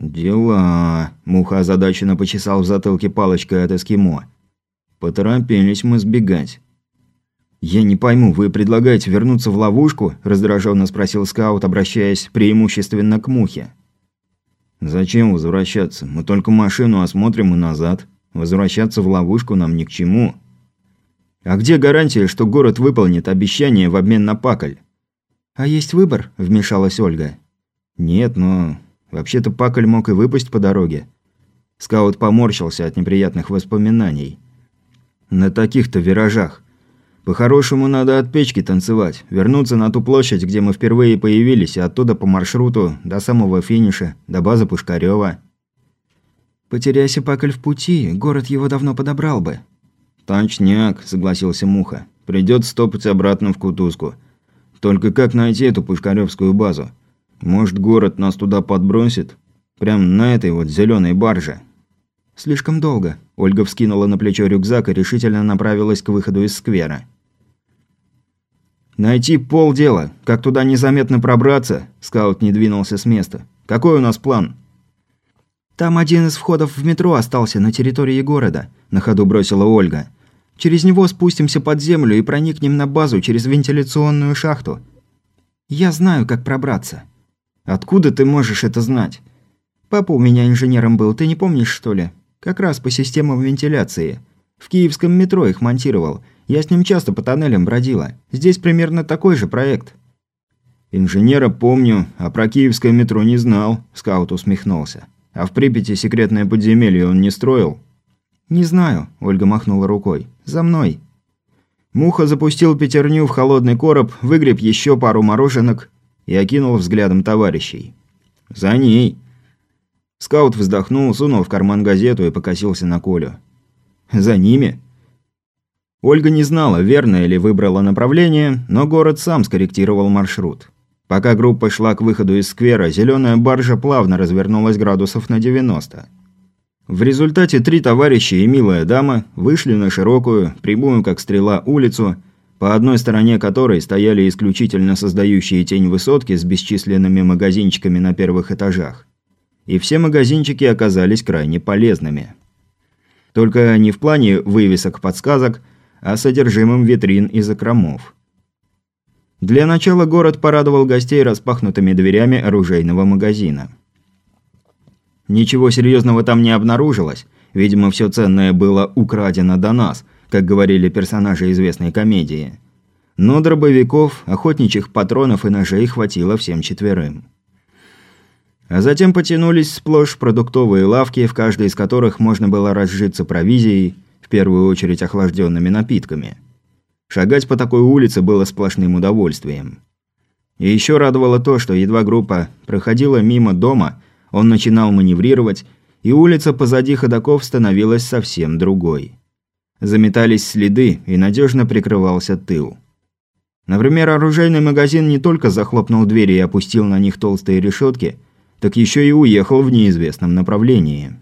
«Дела...» – Муха озадаченно почесал в затылке палочкой от эскимо. «Поторопились мы сбегать». «Я не пойму, вы предлагаете вернуться в ловушку?» – раздраженно спросил скаут, обращаясь преимущественно к Мухе. «Зачем возвращаться? Мы только машину осмотрим и назад. Возвращаться в ловушку нам ни к чему». «А где гарантия, что город выполнит обещание в обмен на пакль?» «А есть выбор?» – вмешалась Ольга. «Нет, но Вообще-то Пакль мог и выпасть по дороге. Скаут поморщился от неприятных воспоминаний. На таких-то виражах. По-хорошему надо от печки танцевать, вернуться на ту площадь, где мы впервые появились, и оттуда по маршруту до самого финиша, до базы Пушкарева. «Потеряйся Пакль в пути, город его давно подобрал бы». «Точняк», – согласился Муха. «Придется стопать обратно в Кутузку. Только как найти эту Пушкаревскую базу? Может, город нас туда подбросит? Прям на этой вот зеленой барже. Слишком долго. Ольга вскинула на плечо рюкзак и решительно направилась к выходу из сквера. «Найти полдела. Как туда незаметно пробраться?» Скаут не двинулся с места. «Какой у нас план?» «Там один из входов в метро остался на территории города», – на ходу бросила Ольга. «Через него спустимся под землю и проникнем на базу через вентиляционную шахту. Я знаю, как пробраться». Откуда ты можешь это знать? Папа у меня инженером был, ты не помнишь, что ли? Как раз по системам вентиляции. В киевском метро их монтировал. Я с ним часто по тоннелям бродила. Здесь примерно такой же проект. Инженера помню, а про киевское метро не знал, скаут усмехнулся. А в Припяти секретное подземелье он не строил? Не знаю, Ольга махнула рукой. За мной. Муха запустил пятерню в холодный короб, выгреб еще пару мороженок и окинул взглядом товарищей. «За ней!» Скаут вздохнул, сунул в карман газету и покосился на Колю. «За ними?» Ольга не знала, верное ли выбрала направление, но город сам скорректировал маршрут. Пока группа шла к выходу из сквера, зеленая баржа плавно развернулась градусов на 90. В результате три товарища и милая дама вышли на широкую, прямую как стрела улицу, по одной стороне которой стояли исключительно создающие тень высотки с бесчисленными магазинчиками на первых этажах. И все магазинчики оказались крайне полезными. Только не в плане вывесок-подсказок, а содержимым витрин и закромов. Для начала город порадовал гостей распахнутыми дверями оружейного магазина. Ничего серьезного там не обнаружилось, видимо, все ценное было украдено до нас – как говорили персонажи известной комедии. Но дробовиков, охотничьих патронов и ножей хватило всем четверым. А затем потянулись сплошь продуктовые лавки, в каждой из которых можно было разжиться провизией, в первую очередь охлажденными напитками. Шагать по такой улице было сплошным удовольствием. И еще радовало то, что едва группа проходила мимо дома, он начинал маневрировать, и улица позади ходоков становилась совсем другой. Заметались следы, и надежно прикрывался тыл. Например, оружейный магазин не только захлопнул двери и опустил на них толстые решетки, так еще и уехал в неизвестном направлении.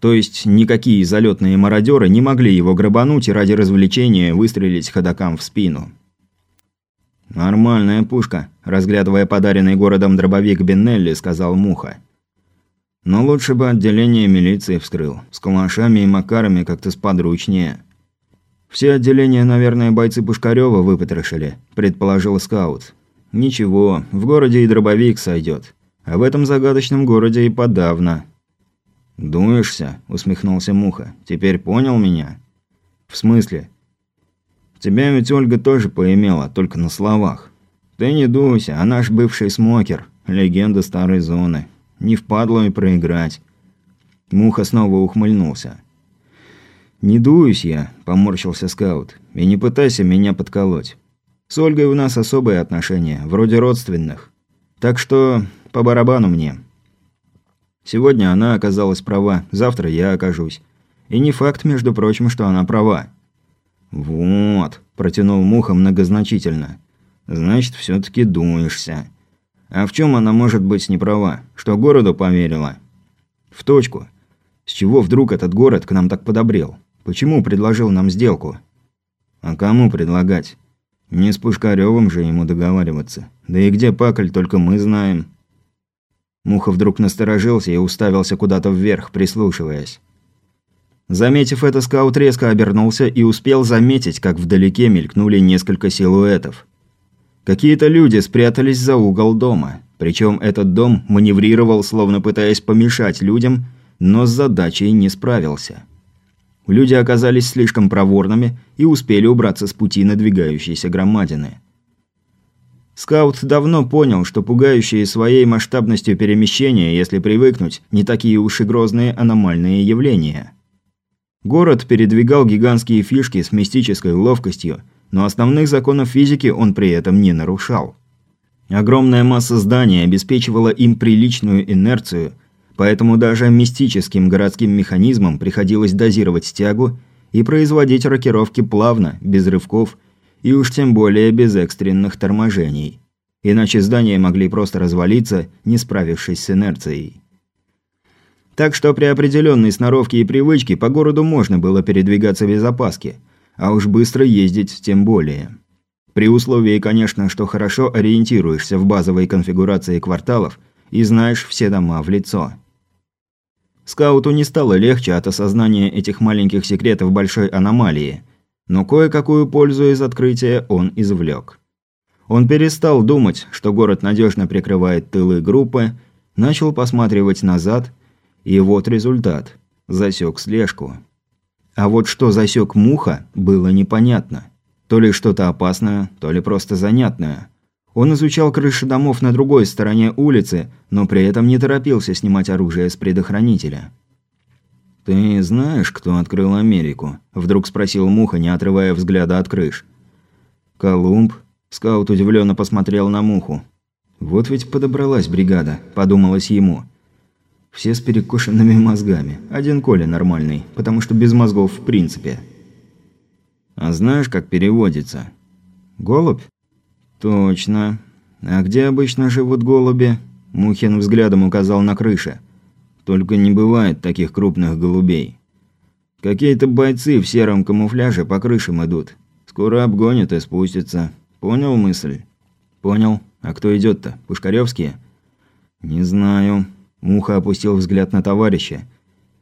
То есть никакие залетные мародеры не могли его грабануть и ради развлечения выстрелить ходокам в спину. «Нормальная пушка», – разглядывая подаренный городом дробовик Беннелли, сказал Муха. Но лучше бы отделение милиции вскрыл. С калашами и макарами как-то сподручнее. Все отделения, наверное, бойцы Пушкарева выпотрошили, предположил скаут. Ничего, в городе и дробовик сойдет. А в этом загадочном городе и подавно. «Дуешься?» – усмехнулся Муха. «Теперь понял меня?» «В смысле?» «Тебя ведь Ольга тоже поимела, только на словах. Ты не дуйся, а наш бывший смокер, легенда старой зоны. Не впадло и проиграть. Муха снова ухмыльнулся. «Не дуюсь я», – поморщился скаут. «И не пытайся меня подколоть. С Ольгой у нас особые отношения, вроде родственных. Так что по барабану мне. Сегодня она оказалась права, завтра я окажусь. И не факт, между прочим, что она права». «Вот», – протянул Муха многозначительно. «Значит, все таки дуешься». А в чем она может быть не права? Что городу поверила? В точку. С чего вдруг этот город к нам так подобрел? Почему предложил нам сделку? А кому предлагать? Не с Пушкарёвым же ему договариваться. Да и где Пакль, только мы знаем. Муха вдруг насторожился и уставился куда-то вверх, прислушиваясь. Заметив это, скаут резко обернулся и успел заметить, как вдалеке мелькнули несколько силуэтов. Какие-то люди спрятались за угол дома. Причем этот дом маневрировал, словно пытаясь помешать людям, но с задачей не справился. Люди оказались слишком проворными и успели убраться с пути надвигающейся громадины. Скаут давно понял, что пугающие своей масштабностью перемещения, если привыкнуть, не такие уж и грозные аномальные явления. Город передвигал гигантские фишки с мистической ловкостью, но основных законов физики он при этом не нарушал. Огромная масса зданий обеспечивала им приличную инерцию, поэтому даже мистическим городским механизмам приходилось дозировать тягу и производить рокировки плавно, без рывков и уж тем более без экстренных торможений. Иначе здания могли просто развалиться, не справившись с инерцией. Так что при определенной сноровке и привычке по городу можно было передвигаться без опаски, а уж быстро ездить тем более. При условии, конечно, что хорошо ориентируешься в базовой конфигурации кварталов и знаешь все дома в лицо. Скауту не стало легче от осознания этих маленьких секретов большой аномалии – но кое-какую пользу из открытия он извлек. Он перестал думать, что город надежно прикрывает тылы группы, начал посматривать назад, и вот результат. Засек слежку. А вот что засек муха, было непонятно. То ли что-то опасное, то ли просто занятное. Он изучал крыши домов на другой стороне улицы, но при этом не торопился снимать оружие с предохранителя. «Ты знаешь, кто открыл Америку?» – вдруг спросил Муха, не отрывая взгляда от крыш. «Колумб?» – скаут удивленно посмотрел на Муху. «Вот ведь подобралась бригада», – подумалось ему. «Все с перекошенными мозгами. Один Коля нормальный, потому что без мозгов в принципе». «А знаешь, как переводится?» «Голубь?» «Точно. А где обычно живут голуби?» Мухин взглядом указал на крыше. Только не бывает таких крупных голубей. Какие-то бойцы в сером камуфляже по крышам идут. Скоро обгонят и спустятся. Понял мысль? Понял. А кто идет-то? Пушкаревские? Не знаю. Муха опустил взгляд на товарища.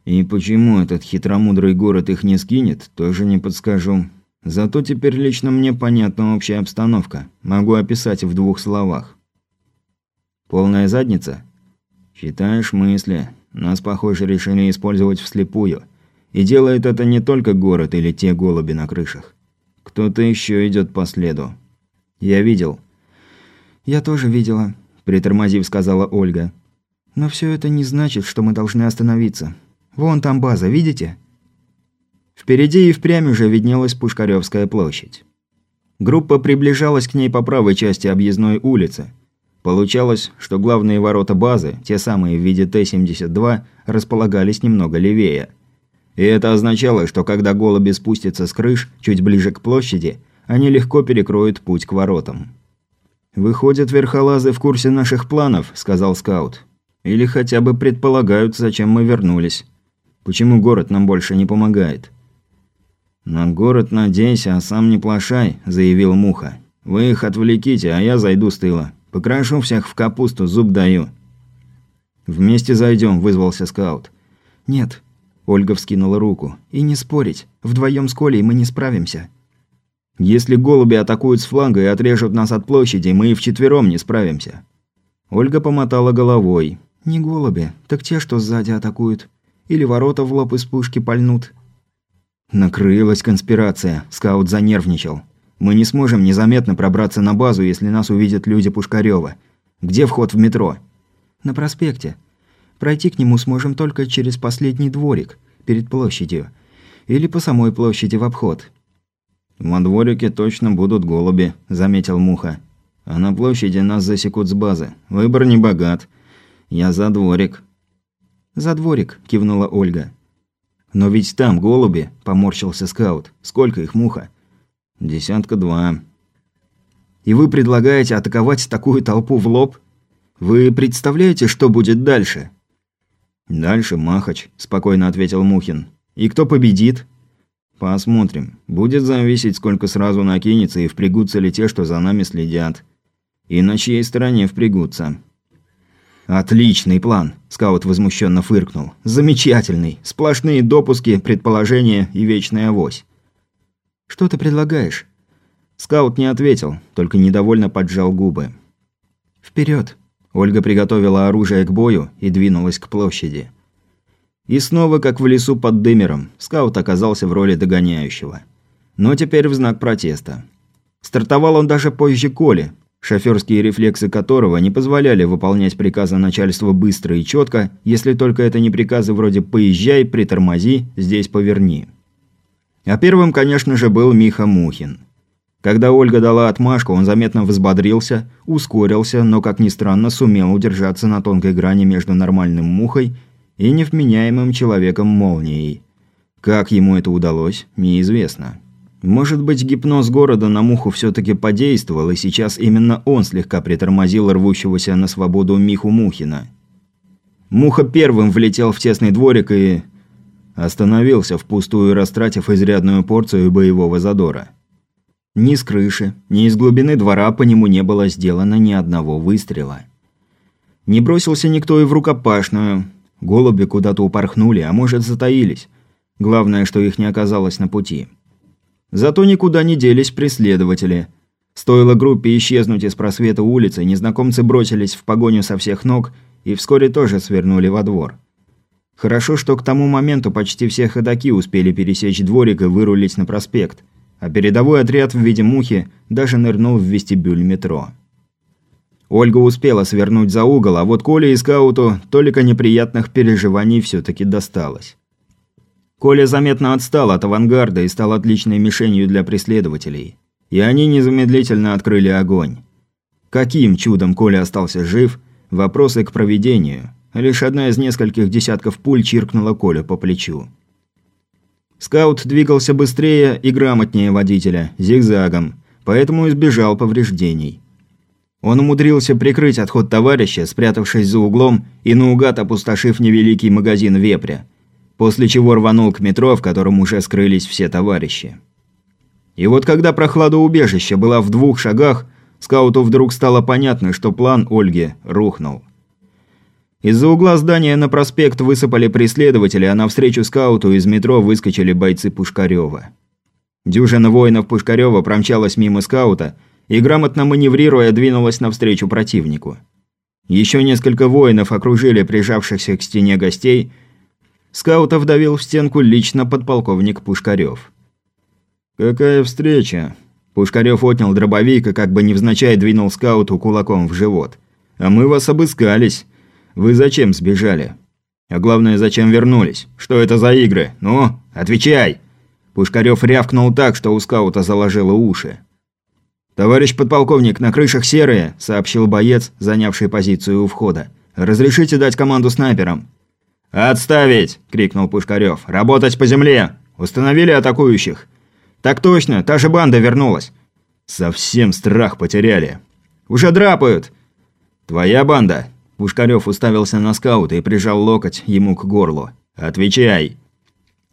И почему этот хитромудрый город их не скинет, тоже не подскажу. Зато теперь лично мне понятна общая обстановка. Могу описать в двух словах. Полная задница? Считаешь мысли. Нас, похоже, решили использовать вслепую. И делает это не только город или те голуби на крышах. Кто-то еще идет по следу. Я видел. Я тоже видела, притормозив, сказала Ольга. Но все это не значит, что мы должны остановиться. Вон там база, видите? Впереди и впрямь уже виднелась Пушкаревская площадь. Группа приближалась к ней по правой части объездной улицы – Получалось, что главные ворота базы, те самые в виде Т-72, располагались немного левее. И это означало, что когда голуби спустятся с крыш, чуть ближе к площади, они легко перекроют путь к воротам. «Выходят, верхолазы в курсе наших планов», – сказал скаут. «Или хотя бы предполагают, зачем мы вернулись. Почему город нам больше не помогает?» «На город надейся, а сам не плашай», – заявил Муха. «Вы их отвлеките, а я зайду с тыла. Покрашу всех в капусту, зуб даю». «Вместе зайдем», – вызвался скаут. «Нет». Ольга вскинула руку. «И не спорить. Вдвоем с Колей мы не справимся». «Если голуби атакуют с фланга и отрежут нас от площади, мы и вчетвером не справимся». Ольга помотала головой. «Не голуби, так те, что сзади атакуют. Или ворота в лоб из пушки пальнут». Накрылась конспирация. Скаут занервничал. Мы не сможем незаметно пробраться на базу, если нас увидят люди Пушкарева. Где вход в метро? На проспекте. Пройти к нему сможем только через последний дворик, перед площадью. Или по самой площади в обход. «Во дворике точно будут голуби», – заметил Муха. «А на площади нас засекут с базы. Выбор не богат. Я за дворик». «За дворик», – кивнула Ольга. «Но ведь там голуби», – поморщился скаут. «Сколько их, Муха?» Десятка два. И вы предлагаете атаковать такую толпу в лоб? Вы представляете, что будет дальше? Дальше Махач, спокойно ответил Мухин. И кто победит? Посмотрим. Будет зависеть, сколько сразу накинется и впрягутся ли те, что за нами следят. И на чьей стороне впрягутся. «Отличный план!» – скаут возмущенно фыркнул. «Замечательный! Сплошные допуски, предположения и вечная авось». «Что ты предлагаешь?» Скаут не ответил, только недовольно поджал губы. «Вперед!» Ольга приготовила оружие к бою и двинулась к площади. И снова, как в лесу под дымером, скаут оказался в роли догоняющего. Но теперь в знак протеста. Стартовал он даже позже Коли, шофёрские рефлексы которого не позволяли выполнять приказы начальства быстро и четко, если только это не приказы вроде «поезжай», «притормози», «здесь поверни». А первым, конечно же, был Миха Мухин. Когда Ольга дала отмашку, он заметно взбодрился, ускорился, но, как ни странно, сумел удержаться на тонкой грани между нормальным мухой и невменяемым человеком-молнией. Как ему это удалось, неизвестно. Может быть, гипноз города на муху все-таки подействовал, и сейчас именно он слегка притормозил рвущегося на свободу Миху Мухина. Муха первым влетел в тесный дворик и... остановился, впустую растратив изрядную порцию боевого задора. Ни с крыши, ни из глубины двора по нему не было сделано ни одного выстрела. Не бросился никто и в рукопашную. Голуби куда-то упорхнули, а может затаились. Главное, что их не оказалось на пути. Зато никуда не делись преследователи. Стоило группе исчезнуть из просвета улицы, незнакомцы бросились в погоню со всех ног и вскоре тоже свернули во двор. Хорошо, что к тому моменту почти все ходаки успели пересечь дворик и вырулить на проспект, а передовой отряд в виде мухи даже нырнул в вестибюль метро. Ольга успела свернуть за угол, а вот Коле и скауту только неприятных переживаний все-таки досталось. Коля заметно отстал от авангарда и стал отличной мишенью для преследователей. И они незамедлительно открыли огонь. Каким чудом Коля остался жив – вопросы к проведению. Лишь одна из нескольких десятков пуль чиркнула Коля по плечу. Скаут двигался быстрее и грамотнее водителя, зигзагом, поэтому избежал повреждений. Он умудрился прикрыть отход товарища, спрятавшись за углом и наугад опустошив невеликий магазин вепря – после чего рванул к метро, в котором уже скрылись все товарищи. И вот когда прохлада убежища была в двух шагах, скауту вдруг стало понятно, что план Ольги рухнул. Из-за угла здания на проспект высыпали преследователи, а навстречу скауту из метро выскочили бойцы Пушкарева. Дюжина воинов Пушкарева промчалась мимо скаута и, грамотно маневрируя, двинулась навстречу противнику. Еще несколько воинов окружили прижавшихся к стене гостей – Скаута вдавил в стенку лично подполковник Пушкарев. «Какая встреча?» Пушкарев отнял дробовик и как бы невзначай двинул скауту кулаком в живот. «А мы вас обыскались. Вы зачем сбежали? А главное, зачем вернулись? Что это за игры? Ну, отвечай!» Пушкарев рявкнул так, что у скаута заложило уши. «Товарищ подполковник, на крышах серые», – сообщил боец, занявший позицию у входа. «Разрешите дать команду снайперам?» «Отставить!» – крикнул Пушкарев. «Работать по земле! Установили атакующих!» «Так точно, та же банда вернулась!» «Совсем страх потеряли!» «Уже драпают!» «Твоя банда!» Пушкарев уставился на скаута и прижал локоть ему к горлу. «Отвечай!»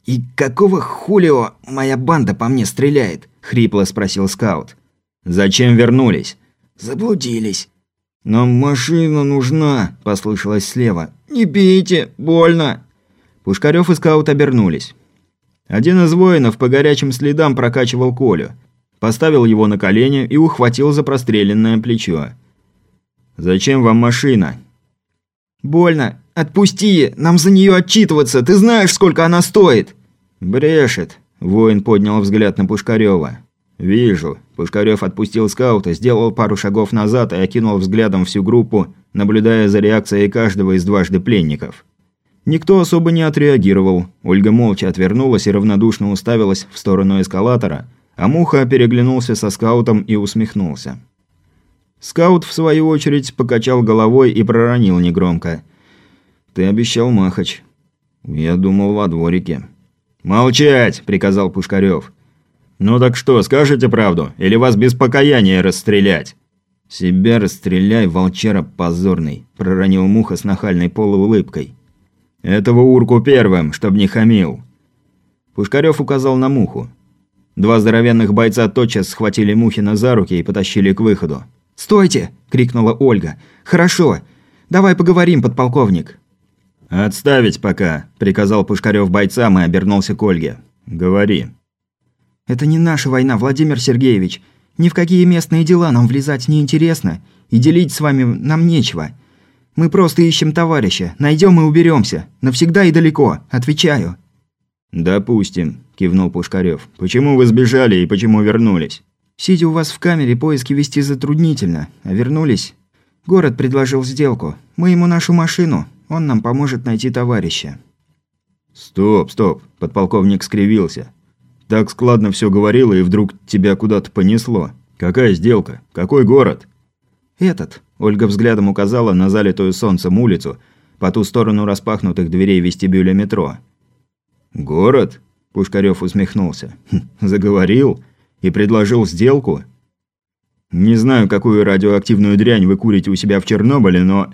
«И какого хулио моя банда по мне стреляет?» – хрипло спросил скаут. «Зачем вернулись?» «Заблудились». «Нам машина нужна», – послышалось слева. «Не бейте, больно!» Пушкарев и скаут обернулись. Один из воинов по горячим следам прокачивал Колю. Поставил его на колени и ухватил за простреленное плечо. «Зачем вам машина?» «Больно. Отпусти, нам за нее отчитываться. Ты знаешь, сколько она стоит?» «Брешет», – воин поднял взгляд на Пушкарева. «Вижу». Пушкарев отпустил скаута, сделал пару шагов назад и окинул взглядом всю группу, наблюдая за реакцией каждого из дважды пленников. Никто особо не отреагировал. Ольга молча отвернулась и равнодушно уставилась в сторону эскалатора, а Муха переглянулся со скаутом и усмехнулся. Скаут, в свою очередь, покачал головой и проронил негромко. «Ты обещал Махач». «Я думал, во дворике». «Молчать!» – приказал Пушкарев. «Ну так что, скажете правду? Или вас без покаяния расстрелять?» «Себя расстреляй, волчара позорный», – проронил Муха с нахальной полуулыбкой. «Этого урку первым, чтоб не хамил». Пушкарев указал на Муху. Два здоровенных бойца тотчас схватили Мухина за руки и потащили к выходу. «Стойте!» – крикнула Ольга. «Хорошо. Давай поговорим, подполковник». «Отставить пока», – приказал Пушкарёв бойцам и обернулся к Ольге. «Говори». «Это не наша война, Владимир Сергеевич. Ни в какие местные дела нам влезать не интересно, и делить с вами нам нечего. Мы просто ищем товарища, найдем и уберемся. Навсегда и далеко, отвечаю». «Допустим», – кивнул Пушкарёв. «Почему вы сбежали и почему вернулись?» «Сидя у вас в камере, поиски вести затруднительно, а вернулись...» «Город предложил сделку. Мы ему нашу машину, он нам поможет найти товарища». «Стоп, стоп», – подполковник скривился. «Так складно все говорило, и вдруг тебя куда-то понесло. Какая сделка? Какой город?» «Этот», – Ольга взглядом указала на залитую солнцем улицу, по ту сторону распахнутых дверей вестибюля метро. «Город?» – Пушкарёв усмехнулся. «Хм, «Заговорил? И предложил сделку?» «Не знаю, какую радиоактивную дрянь вы курите у себя в Чернобыле, но...»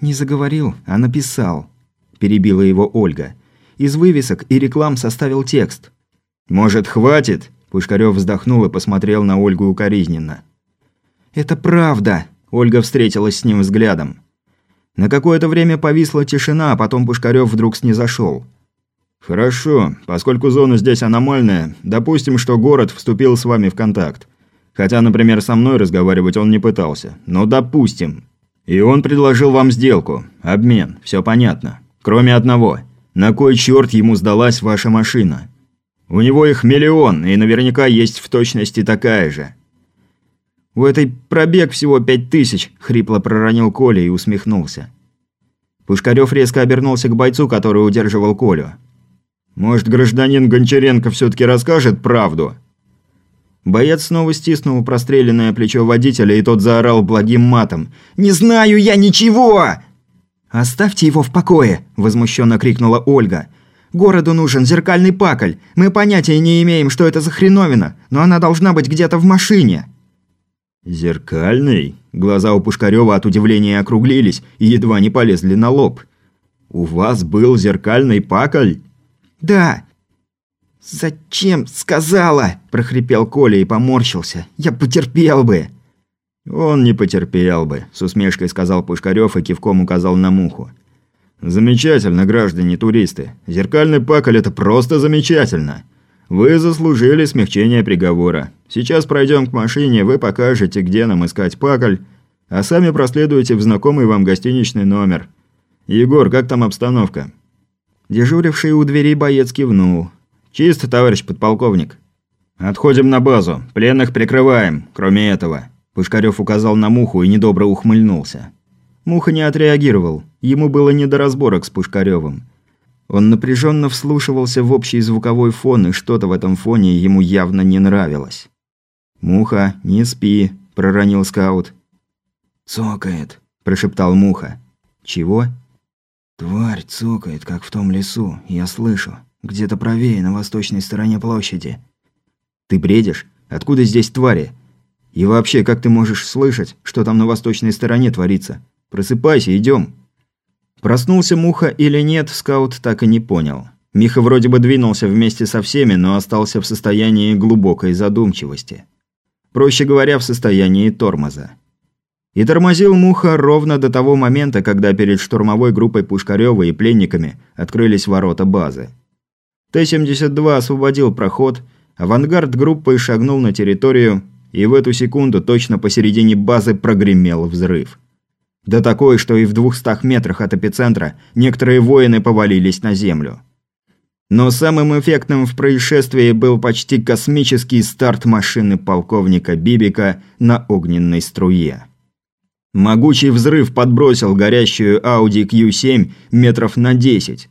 «Не заговорил, а написал», – перебила его Ольга. «Из вывесок и реклам составил текст». «Может, хватит?» – Пушкарёв вздохнул и посмотрел на Ольгу укоризненно. «Это правда!» – Ольга встретилась с ним взглядом. На какое-то время повисла тишина, а потом Пушкарёв вдруг снизошёл. «Хорошо. Поскольку зона здесь аномальная, допустим, что город вступил с вами в контакт. Хотя, например, со мной разговаривать он не пытался. Но допустим. И он предложил вам сделку. Обмен. Все понятно. Кроме одного. На кой черт ему сдалась ваша машина? У него их миллион, и наверняка есть в точности такая же». «У этой пробег всего пять тысяч», – хрипло проронил Коля и усмехнулся. Пушкарёв резко обернулся к бойцу, который удерживал Колю. Может, гражданин Гончаренко все-таки расскажет правду?» Боец снова стиснул простреленное плечо водителя, и тот заорал благим матом. «Не знаю я ничего!» «Оставьте его в покое!» – возмущенно крикнула Ольга. «Городу нужен зеркальный пакль. Мы понятия не имеем, что это за хреновина, но она должна быть где-то в машине». «Зеркальный?» Глаза у Пушкарева от удивления округлились и едва не полезли на лоб. «У вас был зеркальный пакль?» «Да». «Зачем сказала?» – прохрипел Коля и поморщился. «Я потерпел бы». «Он не потерпел бы», – с усмешкой сказал Пушкарёв и кивком указал на муху. «Замечательно, граждане туристы. Зеркальный пакль – это просто замечательно. Вы заслужили смягчение приговора. Сейчас пройдем к машине, вы покажете, где нам искать пакль, а сами проследуете в знакомый вам гостиничный номер. Егор, как там обстановка?» Дежуривший у двери боец кивнул. «Чисто, товарищ подполковник». «Отходим на базу. Пленных прикрываем. Кроме этого». Пушкарёв указал на Муху и недобро ухмыльнулся. Муха не отреагировал. Ему было не до разборок с Пушкарёвым. Он напряженно вслушивался в общий звуковой фон, и что-то в этом фоне ему явно не нравилось. «Муха, не спи», – проронил скаут. «Цокает», – прошептал Муха. «Чего?» Тварь цокает, как в том лесу, я слышу. Где-то правее, на восточной стороне площади. Ты бредишь? Откуда здесь твари? И вообще, как ты можешь слышать, что там на восточной стороне творится? Просыпайся, идем. Проснулся Муха или нет, скаут так и не понял. Миха вроде бы двинулся вместе со всеми, но остался в состоянии глубокой задумчивости. Проще говоря, в состоянии тормоза. И тормозил Муха ровно до того момента, когда перед штурмовой группой Пушкарева и пленниками открылись ворота базы. Т-72 освободил проход, авангард группы шагнул на территорию, и в эту секунду точно посередине базы прогремел взрыв. Да такой, что и в двухстах метрах от эпицентра некоторые воины повалились на землю. Но самым эффектным в происшествии был почти космический старт машины полковника Бибика на огненной струе. Могучий взрыв подбросил горящую Audi Q7 метров на 10.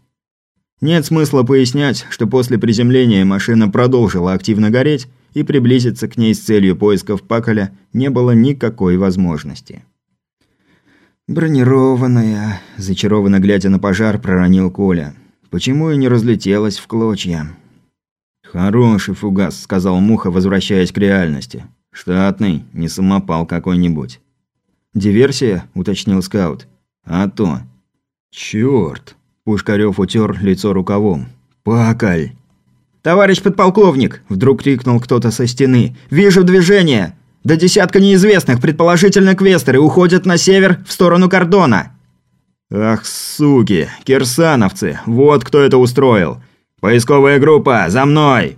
Нет смысла пояснять, что после приземления машина продолжила активно гореть, и приблизиться к ней с целью поисков Паколя не было никакой возможности. «Бронированная», – зачарованно глядя на пожар, проронил Коля. «Почему и не разлетелась в клочья?» «Хороший фугас», – сказал Муха, возвращаясь к реальности. «Штатный, не самопал какой-нибудь». «Диверсия?» – уточнил скаут. «А то». «Чёрт!» – Пушкарёв утер лицо рукавом. «Пакаль!» «Товарищ подполковник!» – вдруг крикнул кто-то со стены. «Вижу движение! До десятка неизвестных, предположительно квестеры, уходят на север в сторону кордона!» «Ах, суки! Кирсановцы! Вот кто это устроил! Поисковая группа, за мной!»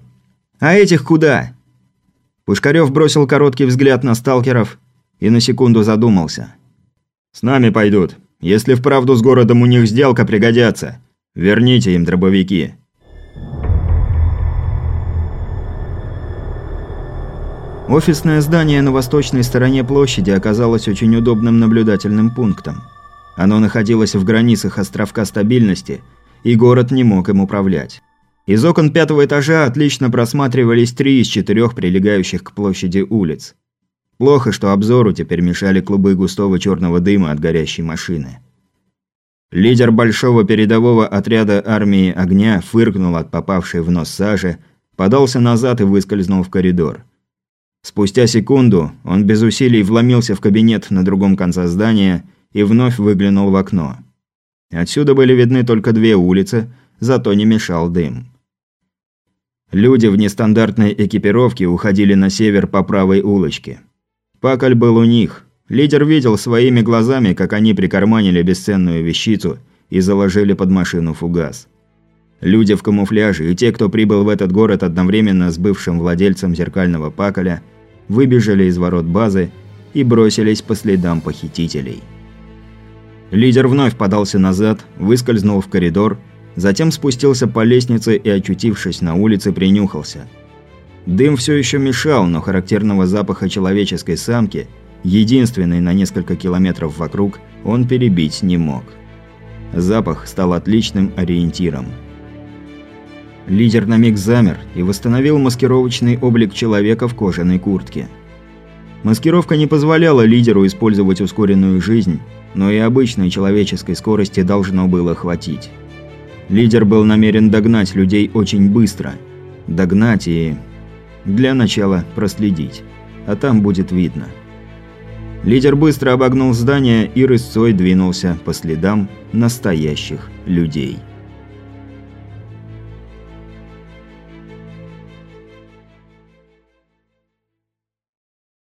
«А этих куда?» Пушкарёв бросил короткий взгляд на сталкеров и на секунду задумался. «С нами пойдут. Если вправду с городом у них сделка пригодятся. Верните им дробовики». Офисное здание на восточной стороне площади оказалось очень удобным наблюдательным пунктом. Оно находилось в границах островка стабильности, и город не мог им управлять. Из окон пятого этажа отлично просматривались три из четырех прилегающих к площади улиц. Плохо, что обзору теперь мешали клубы густого черного дыма от горящей машины. Лидер большого передового отряда армии огня фыркнул от попавшей в нос сажи, подался назад и выскользнул в коридор. Спустя секунду он без усилий вломился в кабинет на другом конце здания и вновь выглянул в окно. Отсюда были видны только две улицы, зато не мешал дым. Люди в нестандартной экипировке уходили на север по правой улочке. Пакаль был у них. Лидер видел своими глазами, как они прикарманили бесценную вещицу и заложили под машину фугас. Люди в камуфляже и те, кто прибыл в этот город одновременно с бывшим владельцем зеркального паколя, выбежали из ворот базы и бросились по следам похитителей. Лидер вновь подался назад, выскользнул в коридор, затем спустился по лестнице и, очутившись на улице, принюхался. Дым все еще мешал, но характерного запаха человеческой самки, единственной на несколько километров вокруг, он перебить не мог. Запах стал отличным ориентиром. Лидер на миг замер и восстановил маскировочный облик человека в кожаной куртке. Маскировка не позволяла лидеру использовать ускоренную жизнь, но и обычной человеческой скорости должно было хватить. Лидер был намерен догнать людей очень быстро. Догнать и... Для начала проследить. А там будет видно. Лидер быстро обогнул здание и рысцой двинулся по следам настоящих людей.